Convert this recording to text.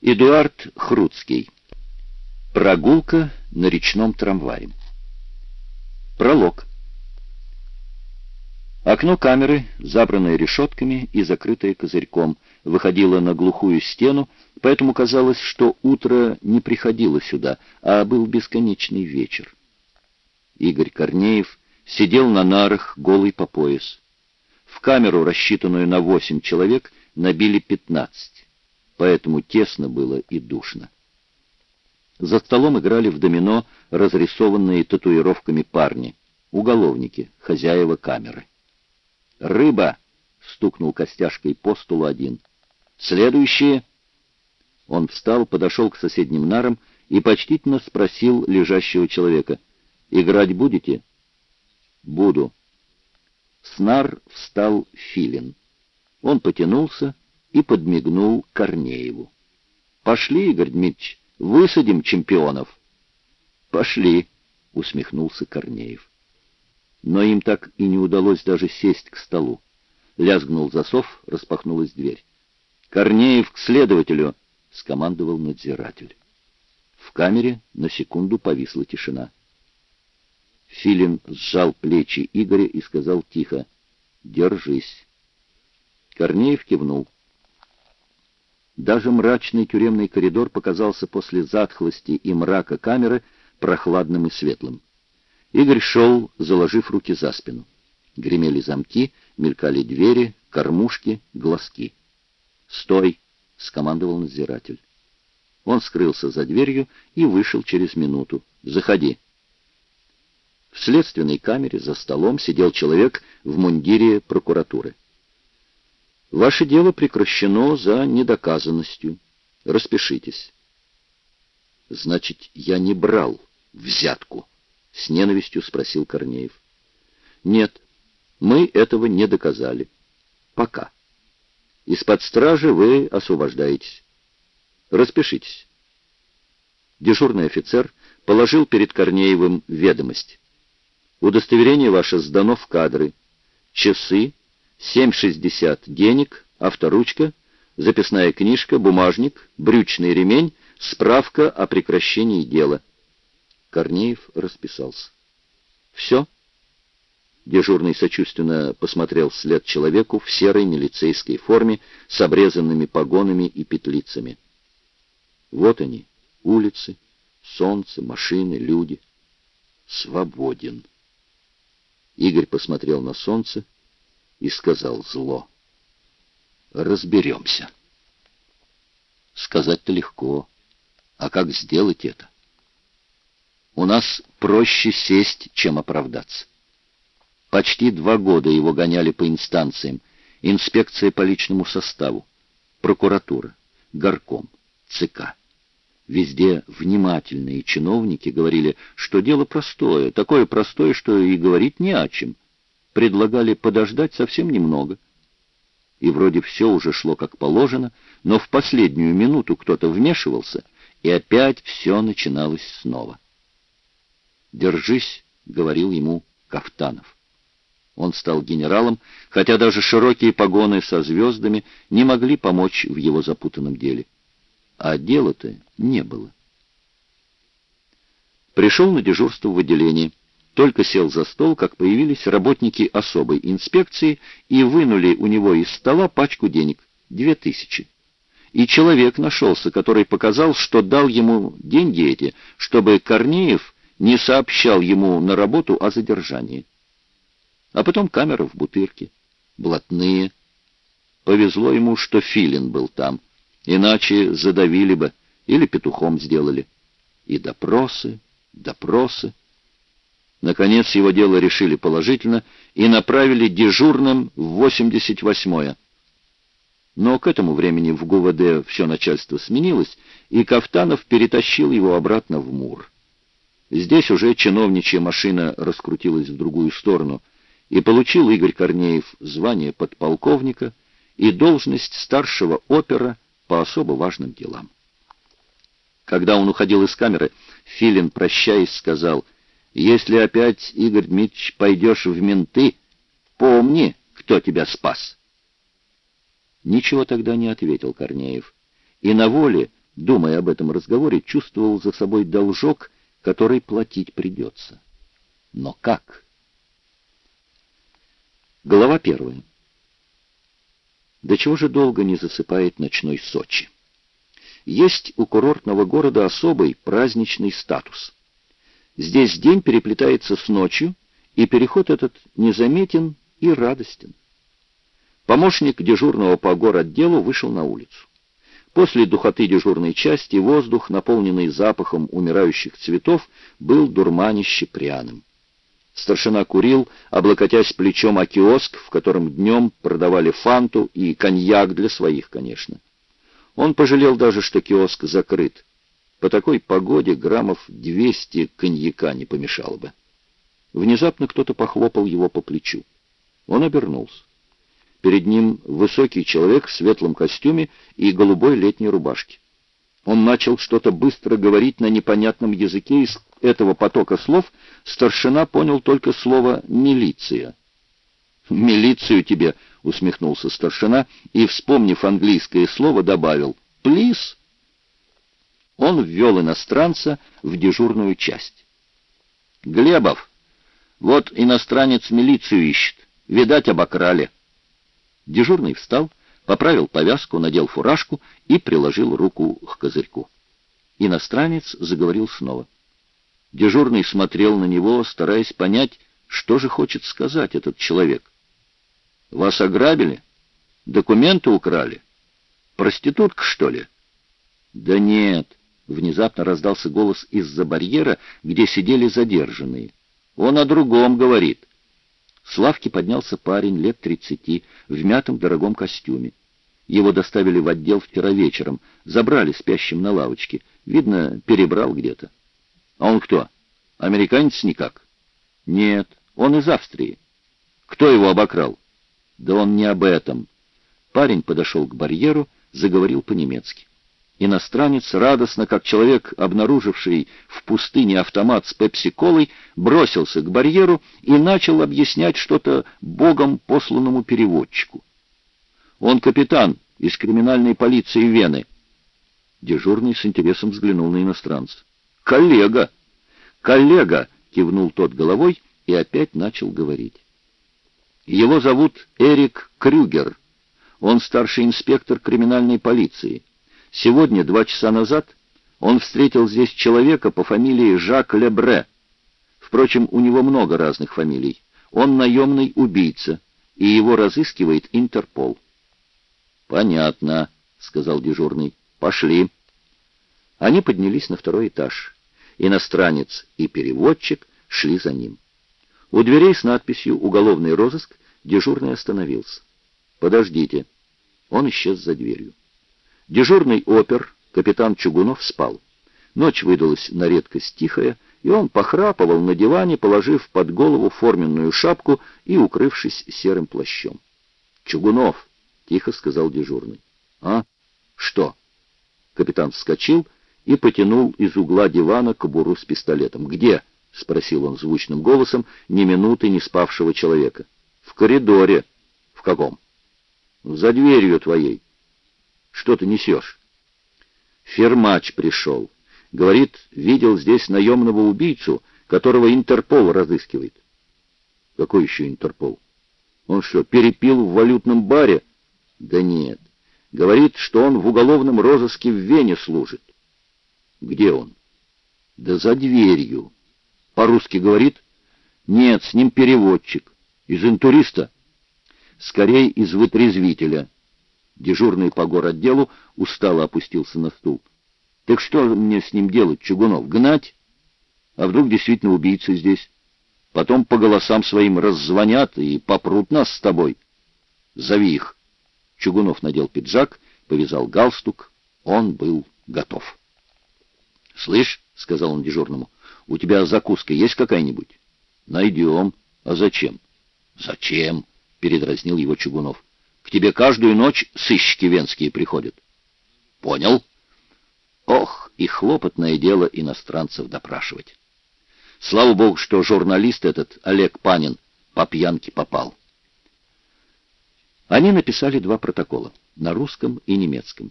Эдуард Хруцкий. Прогулка на речном трамвае. Пролог. Окно камеры, забранное решетками и закрытое козырьком, выходило на глухую стену, поэтому казалось, что утро не приходило сюда, а был бесконечный вечер. Игорь Корнеев сидел на нарах, голый по пояс. В камеру, рассчитанную на восемь человек, набили пятнадцать поэтому тесно было и душно. За столом играли в домино разрисованные татуировками парни, уголовники, хозяева камеры. «Рыба!» — стукнул костяшкой по столу один. «Следующие!» Он встал, подошел к соседним нарам и почтительно спросил лежащего человека. «Играть будете?» «Буду». С нар встал Филин. Он потянулся, и подмигнул Корнееву. «Пошли, Игорь Дмитриевич, высадим чемпионов». «Пошли», — усмехнулся Корнеев. Но им так и не удалось даже сесть к столу. Лязгнул засов, распахнулась дверь. «Корнеев к следователю!» — скомандовал надзиратель. В камере на секунду повисла тишина. Филин сжал плечи Игоря и сказал тихо «Держись». Корнеев кивнул. Даже мрачный тюремный коридор показался после затхлости и мрака камеры прохладным и светлым. Игорь шел, заложив руки за спину. Гремели замки, мелькали двери, кормушки, глазки. «Стой!» — скомандовал надзиратель. Он скрылся за дверью и вышел через минуту. «Заходи!» В следственной камере за столом сидел человек в мундире прокуратуры. Ваше дело прекращено за недоказанностью. Распишитесь. Значит, я не брал взятку? С ненавистью спросил Корнеев. Нет, мы этого не доказали. Пока. Из-под стражи вы освобождаетесь. Распишитесь. Дежурный офицер положил перед Корнеевым ведомость. Удостоверение ваше сдано в кадры. Часы 7,60 денег, авторучка, записная книжка, бумажник, брючный ремень, справка о прекращении дела. Корнеев расписался. «Все?» Дежурный сочувственно посмотрел вслед человеку в серой милицейской форме с обрезанными погонами и петлицами. Вот они, улицы, солнце, машины, люди. Свободен. Игорь посмотрел на солнце, и сказал зло. «Разберемся». Сказать-то легко. А как сделать это? У нас проще сесть, чем оправдаться. Почти два года его гоняли по инстанциям. Инспекция по личному составу, прокуратура, горком, ЦК. Везде внимательные чиновники говорили, что дело простое, такое простое, что и говорить не о чем предлагали подождать совсем немного. И вроде все уже шло как положено, но в последнюю минуту кто-то вмешивался, и опять все начиналось снова. «Держись», — говорил ему Кафтанов. Он стал генералом, хотя даже широкие погоны со звездами не могли помочь в его запутанном деле. А дела-то не было. Пришел на дежурство в отделении. Только сел за стол, как появились работники особой инспекции и вынули у него из стола пачку денег — две тысячи. И человек нашелся, который показал, что дал ему деньги эти, чтобы Корнеев не сообщал ему на работу о задержании. А потом камера в бутырке, блатные. Повезло ему, что Филин был там, иначе задавили бы или петухом сделали. И допросы, допросы. Наконец его дело решили положительно и направили дежурным в 88-е. Но к этому времени в ГУВД все начальство сменилось, и Кафтанов перетащил его обратно в Мур. Здесь уже чиновничья машина раскрутилась в другую сторону, и получил Игорь Корнеев звание подполковника и должность старшего опера по особо важным делам. Когда он уходил из камеры, Филин, прощаясь, сказал — если опять, Игорь Дмитриевич, пойдешь в менты, помни, кто тебя спас. Ничего тогда не ответил Корнеев. И на воле думая об этом разговоре, чувствовал за собой должок, который платить придется. Но как? Глава первая. До чего же долго не засыпает ночной Сочи? Есть у курортного города особый праздничный статус. Здесь день переплетается с ночью, и переход этот незаметен и радостен. Помощник дежурного по городделу вышел на улицу. После духоты дежурной части воздух, наполненный запахом умирающих цветов, был дурманище пряным. Старшина курил, облокотясь плечом о киоск, в котором днем продавали фанту и коньяк для своих, конечно. Он пожалел даже, что киоск закрыт. По такой погоде граммов двести коньяка не помешало бы. Внезапно кто-то похлопал его по плечу. Он обернулся. Перед ним высокий человек в светлом костюме и голубой летней рубашке. Он начал что-то быстро говорить на непонятном языке, из этого потока слов старшина понял только слово «милиция». «Милицию тебе!» — усмехнулся старшина и, вспомнив английское слово, добавил «плиз». Он ввел иностранца в дежурную часть. «Глебов, вот иностранец милицию ищет. Видать, обокрали». Дежурный встал, поправил повязку, надел фуражку и приложил руку к козырьку. Иностранец заговорил снова. Дежурный смотрел на него, стараясь понять, что же хочет сказать этот человек. «Вас ограбили? Документы украли? Проститутка, что ли?» «Да нет», — внезапно раздался голос из-за барьера, где сидели задержанные. «Он о другом говорит». С лавки поднялся парень лет тридцати в мятом дорогом костюме. Его доставили в отдел вчера вечером, забрали спящим на лавочке. Видно, перебрал где-то. А он кто? Американец никак? Нет, он из Австрии. Кто его обокрал? Да он не об этом. Парень подошел к барьеру, заговорил по-немецки. Иностранец, радостно, как человек, обнаруживший в пустыне автомат с пепси-колой, бросился к барьеру и начал объяснять что-то богом посланному переводчику. «Он капитан из криминальной полиции Вены». Дежурный с интересом взглянул на иностранца. «Коллега!» «Коллега!» — кивнул тот головой и опять начал говорить. «Его зовут Эрик Крюгер. Он старший инспектор криминальной полиции». Сегодня, два часа назад, он встретил здесь человека по фамилии Жак Лебре. Впрочем, у него много разных фамилий. Он наемный убийца, и его разыскивает Интерпол. «Понятно», — сказал дежурный. «Пошли». Они поднялись на второй этаж. Иностранец и переводчик шли за ним. У дверей с надписью «Уголовный розыск» дежурный остановился. «Подождите». Он исчез за дверью. Дежурный опер, капитан Чугунов, спал. Ночь выдалась на редкость тихая, и он похрапывал на диване, положив под голову форменную шапку и укрывшись серым плащом. «Чугунов!» — тихо сказал дежурный. «А? Что?» Капитан вскочил и потянул из угла дивана кобуру с пистолетом. «Где?» — спросил он звучным голосом, ни минуты не спавшего человека. «В коридоре». «В каком?» «За дверью твоей». Что ты несешь? Фермач пришел. Говорит, видел здесь наемного убийцу, которого Интерпол разыскивает. Какой еще Интерпол? Он что, перепил в валютном баре? Да нет. Говорит, что он в уголовном розыске в Вене служит. Где он? Да за дверью. По-русски говорит? Нет, с ним переводчик. Из интуриста? Скорее, из вытрезвителя. Дежурный по городделу устало опустился на стул. «Так что мне с ним делать, Чугунов, гнать? А вдруг действительно убийцы здесь? Потом по голосам своим раззвонят и попрут нас с тобой. Зови их». Чугунов надел пиджак, повязал галстук. Он был готов. «Слышь», — сказал он дежурному, — «у тебя закуска есть какая-нибудь?» «Найдем. А зачем?» «Зачем?» — передразнил его Чугунов. К тебе каждую ночь сыщики венские приходят. Понял? Ох, и хлопотное дело иностранцев допрашивать. Слава богу, что журналист этот, Олег Панин, по пьянке попал. Они написали два протокола, на русском и немецком.